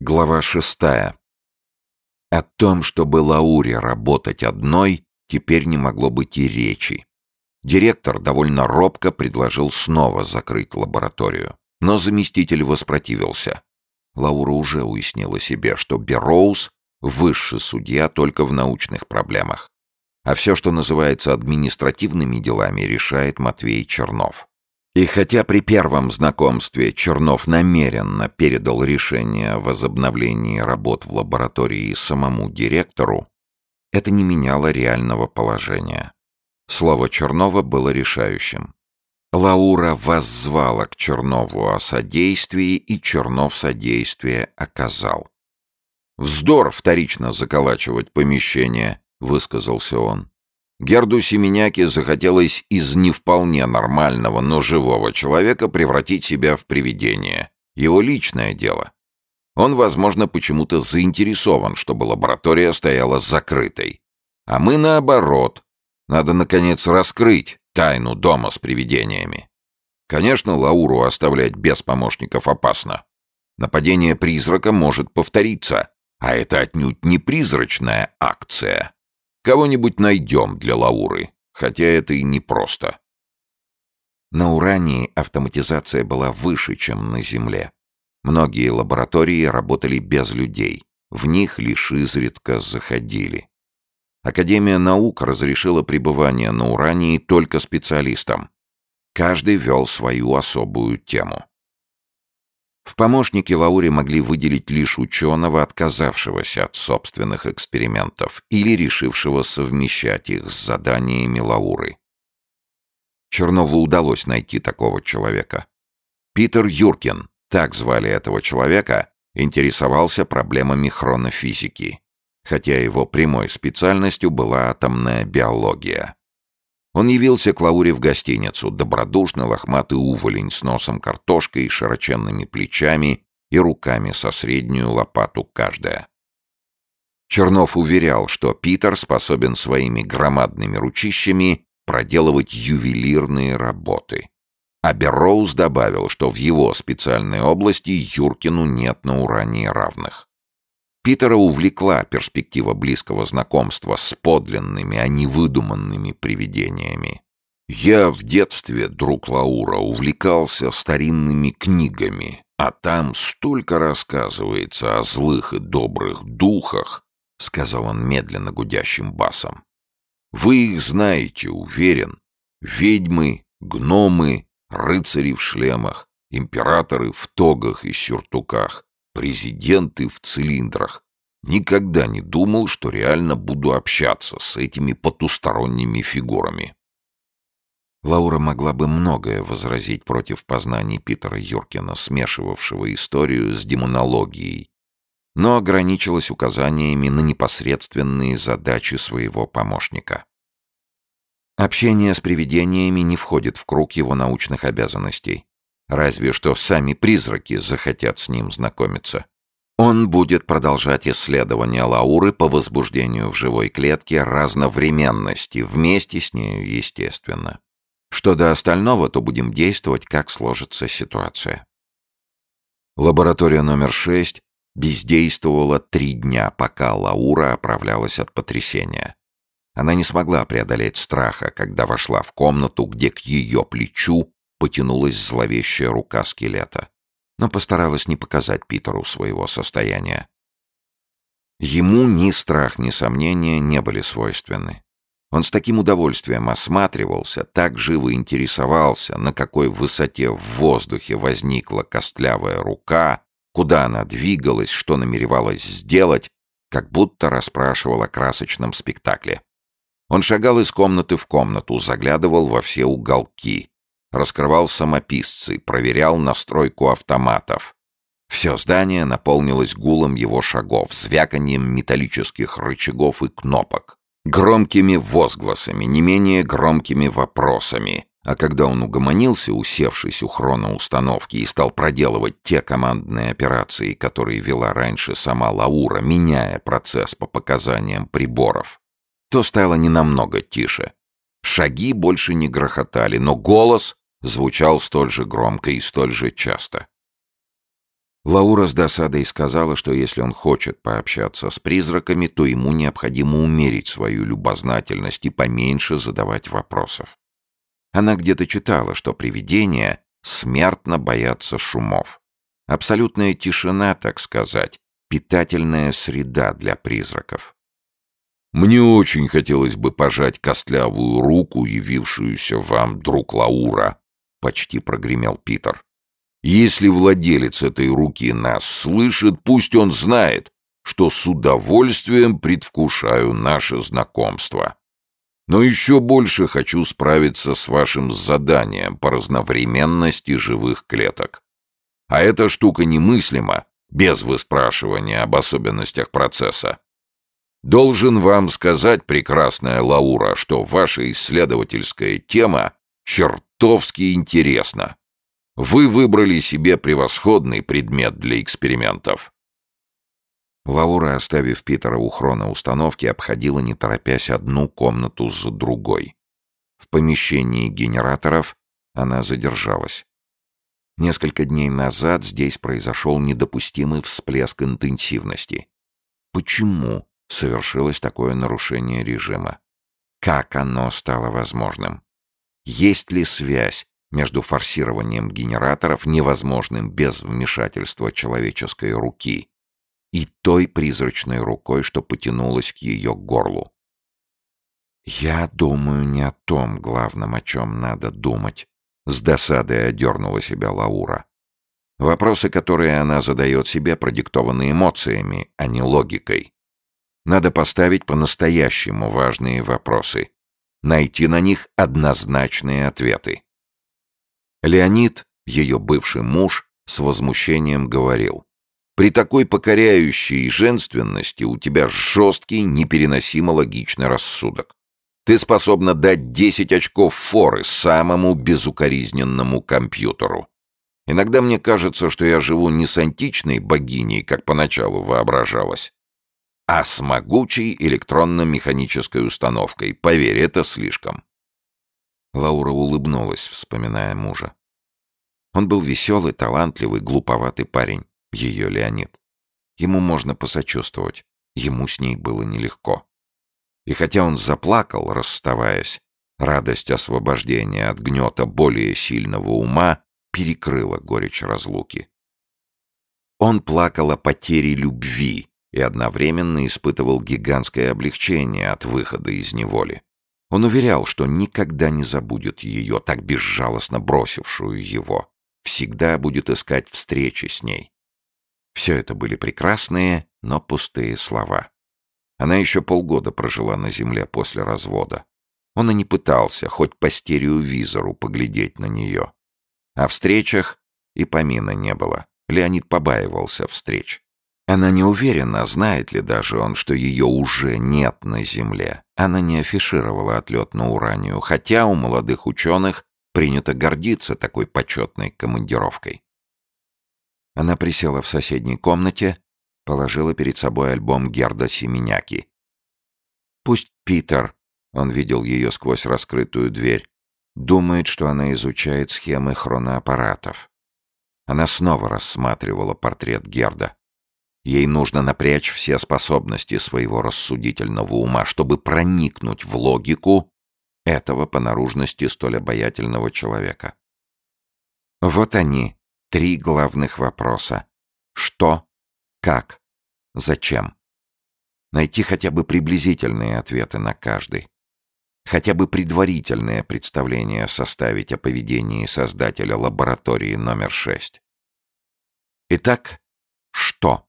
Глава шестая. О том, чтобы Лауре работать одной, теперь не могло быть и речи. Директор довольно робко предложил снова закрыть лабораторию, но заместитель воспротивился. Лаура уже уяснила себе, что Берроуз — высший судья только в научных проблемах. А все, что называется административными делами, решает Матвей Чернов. И хотя при первом знакомстве Чернов намеренно передал решение о возобновлении работ в лаборатории самому директору, это не меняло реального положения. Слово Чернова было решающим. Лаура воззвала к Чернову о содействии, и Чернов содействие оказал. «Вздор вторично заколачивать помещение», — высказался он. Герду Семеняке захотелось из не вполне нормального, но живого человека превратить себя в привидение. Его личное дело. Он, возможно, почему-то заинтересован, чтобы лаборатория стояла закрытой. А мы наоборот. Надо, наконец, раскрыть тайну дома с привидениями. Конечно, Лауру оставлять без помощников опасно. Нападение призрака может повториться, а это отнюдь не призрачная акция. Кого-нибудь найдем для Лауры, хотя это и непросто. На Урании автоматизация была выше, чем на Земле. Многие лаборатории работали без людей, в них лишь изредка заходили. Академия наук разрешила пребывание на Урании только специалистам. Каждый вел свою особую тему. В помощники Лауре могли выделить лишь ученого, отказавшегося от собственных экспериментов или решившего совмещать их с заданиями Лауры. Чернову удалось найти такого человека. Питер Юркин, так звали этого человека, интересовался проблемами хронофизики, хотя его прямой специальностью была атомная биология. Он явился к Лауре в гостиницу, добродушный лохматый уволень с носом картошкой, широченными плечами и руками со среднюю лопату каждая. Чернов уверял, что Питер способен своими громадными ручищами проделывать ювелирные работы. А Берроуз добавил, что в его специальной области Юркину нет на уране равных. Питера увлекла перспектива близкого знакомства с подлинными, а не выдуманными привидениями. «Я в детстве, друг Лаура, увлекался старинными книгами, а там столько рассказывается о злых и добрых духах», — сказал он медленно гудящим басом. «Вы их знаете, уверен. Ведьмы, гномы, рыцари в шлемах, императоры в тогах и сюртуках, президенты в цилиндрах. Никогда не думал, что реально буду общаться с этими потусторонними фигурами. Лаура могла бы многое возразить против познаний Питера Юркина, смешивавшего историю с демонологией, но ограничилась указаниями на непосредственные задачи своего помощника. Общение с привидениями не входит в круг его научных обязанностей. Разве что сами призраки захотят с ним знакомиться. Он будет продолжать исследования Лауры по возбуждению в живой клетке разновременности, вместе с нею, естественно. Что до остального, то будем действовать, как сложится ситуация. Лаборатория номер шесть бездействовала три дня, пока Лаура оправлялась от потрясения. Она не смогла преодолеть страха, когда вошла в комнату, где к ее плечу потянулась зловещая рука скелета, но постаралась не показать Питеру своего состояния. Ему ни страх, ни сомнения не были свойственны. Он с таким удовольствием осматривался, так живо интересовался, на какой высоте в воздухе возникла костлявая рука, куда она двигалась, что намеревалась сделать, как будто расспрашивал о красочном спектакле. Он шагал из комнаты в комнату, заглядывал во все уголки, раскрывал самописцы, проверял настройку автоматов. Все здание наполнилось гулом его шагов, звяканием металлических рычагов и кнопок, громкими возгласами, не менее громкими вопросами. А когда он угомонился, усевшись у хроноустановки и стал проделывать те командные операции, которые вела раньше сама Лаура, меняя процесс по показаниям приборов, то стало ненамного тише. Шаги больше не грохотали, но голос звучал столь же громко и столь же часто. Лаура с досадой сказала, что если он хочет пообщаться с призраками, то ему необходимо умерить свою любознательность и поменьше задавать вопросов. Она где-то читала, что привидения смертно боятся шумов. Абсолютная тишина, так сказать, питательная среда для призраков. Мне очень хотелось бы пожать костлявую руку, явившуюся вам, друг Лаура, почти прогремел Питер. Если владелец этой руки нас слышит, пусть он знает, что с удовольствием предвкушаю наше знакомство. Но еще больше хочу справиться с вашим заданием по разновременности живых клеток. А эта штука немыслима без выспрашивания об особенностях процесса. Должен вам сказать, прекрасная Лаура, что ваша исследовательская тема чертовски интересна. Вы выбрали себе превосходный предмет для экспериментов. Лаура, оставив Питера у хроноустановки, обходила, не торопясь, одну комнату за другой. В помещении генераторов она задержалась. Несколько дней назад здесь произошел недопустимый всплеск интенсивности. Почему совершилось такое нарушение режима? Как оно стало возможным? Есть ли связь между форсированием генераторов, невозможным без вмешательства человеческой руки, и той призрачной рукой, что потянулась к ее горлу. «Я думаю не о том главном, о чем надо думать», — с досадой одернула себя Лаура. Вопросы, которые она задает себе, продиктованы эмоциями, а не логикой. Надо поставить по-настоящему важные вопросы. Найти на них однозначные ответы. Леонид, ее бывший муж, с возмущением говорил. При такой покоряющей женственности у тебя жесткий, непереносимо логичный рассудок. Ты способна дать 10 очков форы самому безукоризненному компьютеру. Иногда мне кажется, что я живу не с античной богиней, как поначалу воображалось, а с могучей электронно-механической установкой. Поверь, это слишком. Лаура улыбнулась, вспоминая мужа. Он был веселый, талантливый, глуповатый парень ее Леонид. Ему можно посочувствовать, ему с ней было нелегко. И хотя он заплакал, расставаясь, радость освобождения от гнета более сильного ума перекрыла горечь разлуки. Он плакал о потере любви и одновременно испытывал гигантское облегчение от выхода из неволи. Он уверял, что никогда не забудет ее, так безжалостно бросившую его, всегда будет искать встречи с ней. Все это были прекрасные, но пустые слова. Она еще полгода прожила на земле после развода. Он и не пытался хоть по стереовизору поглядеть на нее. О встречах и помина не было. Леонид побаивался встреч. Она не уверена, знает ли даже он, что ее уже нет на Земле. Она не афишировала отлет на Уранию, хотя у молодых ученых принято гордиться такой почетной командировкой. Она присела в соседней комнате, положила перед собой альбом Герда Семеняки. Пусть Питер, он видел ее сквозь раскрытую дверь, думает, что она изучает схемы хроноаппаратов. Она снова рассматривала портрет Герда. Ей нужно напрячь все способности своего рассудительного ума, чтобы проникнуть в логику этого по наружности столь обаятельного человека. Вот они, Три главных вопроса. Что? Как? Зачем? Найти хотя бы приблизительные ответы на каждый. Хотя бы предварительное представление составить о поведении создателя лаборатории номер 6. Итак, что?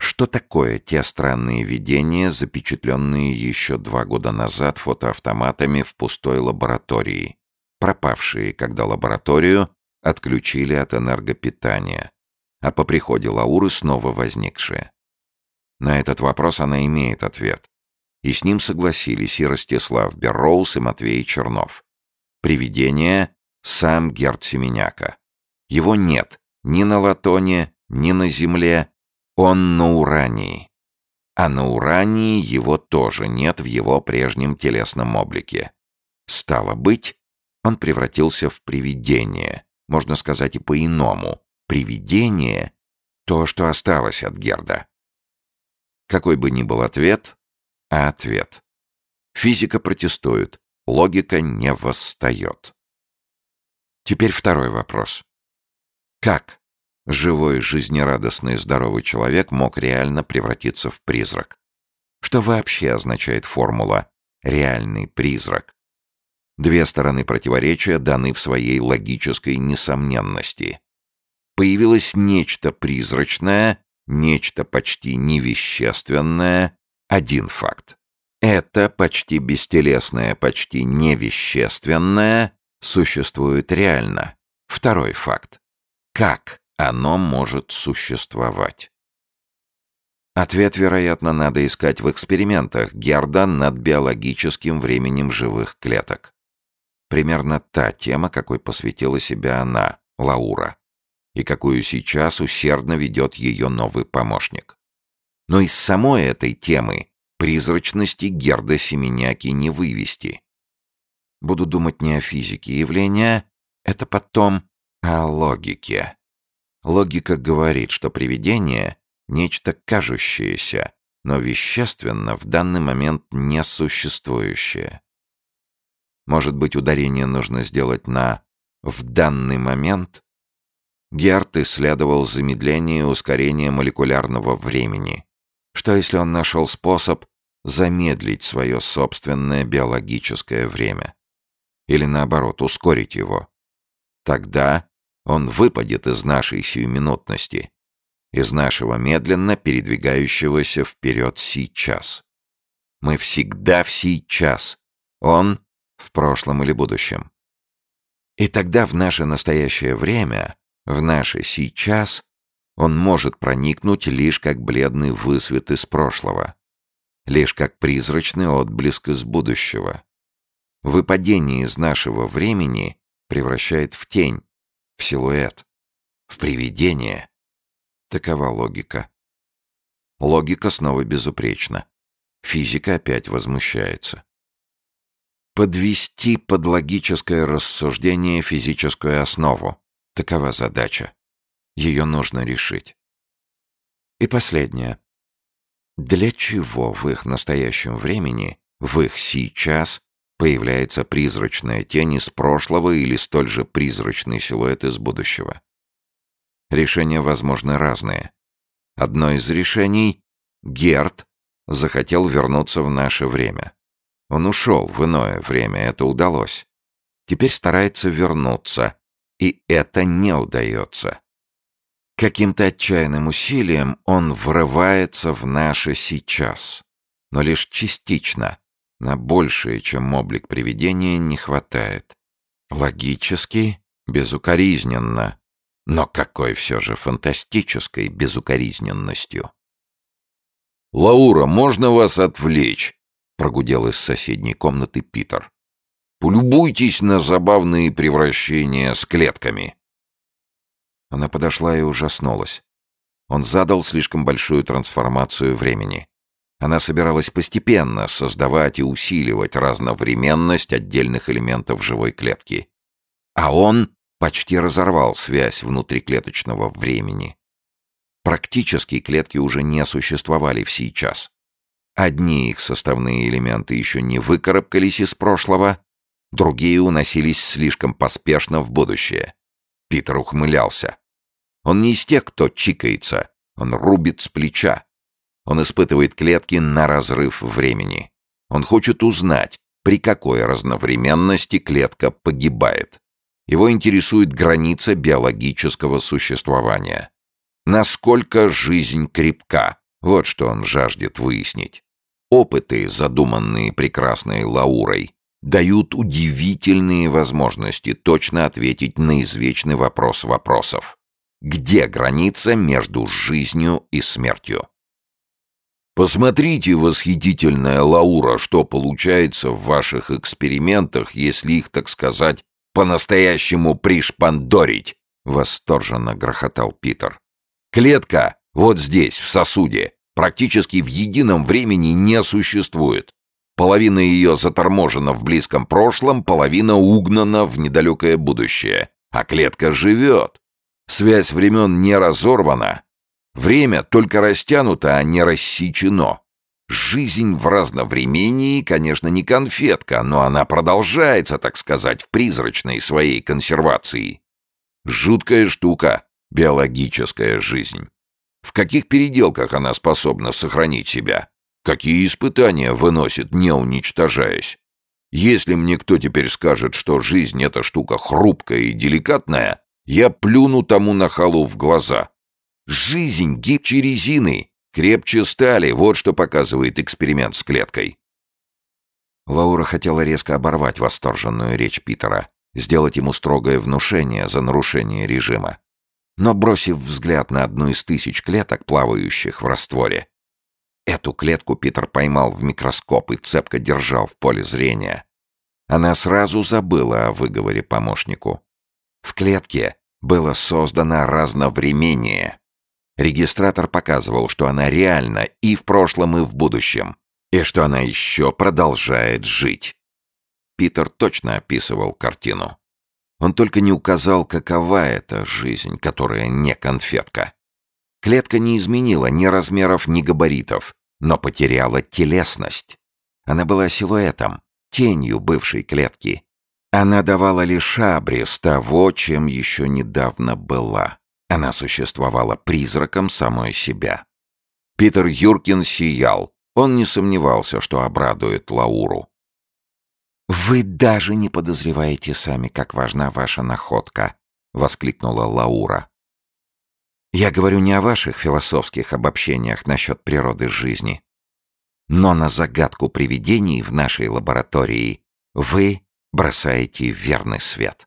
Что такое те странные видения, запечатленные еще два года назад фотоавтоматами в пустой лаборатории, пропавшие, когда лабораторию отключили от энергопитания, а по приходе Лауры снова возникшие. На этот вопрос она имеет ответ. И с ним согласились и Ростислав Берроуз, и Матвей Чернов. Привидение — сам Герд Семеняка. Его нет ни на Латоне, ни на Земле, он на Урании. А на Урании его тоже нет в его прежнем телесном облике. Стало быть, он превратился в привидение, можно сказать и по-иному, привидение, То, что осталось от Герда. Какой бы ни был ответ, а ответ. Физика протестует, логика не восстает. Теперь второй вопрос. Как живой, жизнерадостный, здоровый человек мог реально превратиться в призрак? Что вообще означает формула «реальный призрак»? Две стороны противоречия даны в своей логической несомненности. Появилось нечто призрачное, нечто почти невещественное, один факт. Это почти бестелесное, почти невещественное существует реально. Второй факт. Как оно может существовать? Ответ, вероятно, надо искать в экспериментах Герда над биологическим временем живых клеток. Примерно та тема, какой посвятила себя она, Лаура, и какую сейчас усердно ведет ее новый помощник. Но из самой этой темы призрачности Герда Семеняки не вывести. Буду думать не о физике явления, это потом о логике. Логика говорит, что привидение — нечто кажущееся, но вещественно в данный момент несуществующее. Может быть, ударение нужно сделать на «в данный момент»? Герт исследовал замедление и ускорение молекулярного времени. Что если он нашел способ замедлить свое собственное биологическое время? Или наоборот, ускорить его? Тогда он выпадет из нашей сиюминутности, из нашего медленно передвигающегося вперед сейчас. Мы всегда в сейчас, он в прошлом или будущем. И тогда в наше настоящее время, в наше сейчас, он может проникнуть лишь как бледный высвет из прошлого, лишь как призрачный отблеск из будущего. Выпадение из нашего времени превращает в тень, в силуэт, в привидение. Такова логика. Логика снова безупречна. Физика опять возмущается. Подвести под логическое рассуждение физическую основу. Такова задача. Ее нужно решить. И последнее. Для чего в их настоящем времени, в их сейчас, появляется призрачная тень из прошлого или столь же призрачный силуэт из будущего? Решения возможны разные. Одно из решений — Герт захотел вернуться в наше время. Он ушел в иное время, это удалось. Теперь старается вернуться, и это не удается. Каким-то отчаянным усилием он врывается в наше сейчас, но лишь частично. На большее, чем облик привидения, не хватает. Логически, безукоризненно, но какой все же фантастической безукоризненностью. «Лаура, можно вас отвлечь?» — прогудел из соседней комнаты Питер. «Полюбуйтесь на забавные превращения с клетками». Она подошла и ужаснулась. Он задал слишком большую трансформацию времени. Она собиралась постепенно создавать и усиливать разновременность отдельных элементов живой клетки. А он почти разорвал связь внутриклеточного времени. Практически клетки уже не существовали в сейчас. Одни их составные элементы еще не выкарабкались из прошлого, другие уносились слишком поспешно в будущее. Питер ухмылялся. Он не из тех, кто чикается, он рубит с плеча. Он испытывает клетки на разрыв времени. Он хочет узнать, при какой разновременности клетка погибает. Его интересует граница биологического существования. Насколько жизнь крепка, вот что он жаждет выяснить. Опыты, задуманные прекрасной Лаурой, дают удивительные возможности точно ответить на извечный вопрос вопросов. Где граница между жизнью и смертью? Посмотрите, восхитительная Лаура, что получается в ваших экспериментах, если их, так сказать, по-настоящему пришпандорить, восторженно грохотал Питер. Клетка вот здесь, в сосуде, практически в едином времени не существует. Половина ее заторможена в близком прошлом, половина угнана в недалекое будущее. А клетка живет. Связь времен не разорвана. Время только растянуто, а не рассечено. Жизнь в разновремении, конечно, не конфетка, но она продолжается, так сказать, в призрачной своей консервации. Жуткая штука — биологическая жизнь. В каких переделках она способна сохранить себя? Какие испытания выносит, не уничтожаясь? Если мне кто теперь скажет, что жизнь — это штука хрупкая и деликатная, я плюну тому нахалу в глаза. Жизнь гибче резины, крепче стали, вот что показывает эксперимент с клеткой. Лаура хотела резко оборвать восторженную речь Питера, сделать ему строгое внушение за нарушение режима. Но, бросив взгляд на одну из тысяч клеток, плавающих в растворе, эту клетку Питер поймал в микроскоп и цепко держал в поле зрения. Она сразу забыла о выговоре помощнику. В клетке было создано разновремение. Регистратор показывал, что она реальна и в прошлом, и в будущем, и что она еще продолжает жить. Питер точно описывал картину. Он только не указал, какова эта жизнь, которая не конфетка. Клетка не изменила ни размеров, ни габаритов, но потеряла телесность. Она была силуэтом, тенью бывшей клетки, она давала лишь абрис того, чем еще недавно была. Она существовала призраком самой себя. Питер Юркин сиял. Он не сомневался, что обрадует Лауру. «Вы даже не подозреваете сами, как важна ваша находка», — воскликнула Лаура. «Я говорю не о ваших философских обобщениях насчет природы жизни, но на загадку привидений в нашей лаборатории вы бросаете верный свет.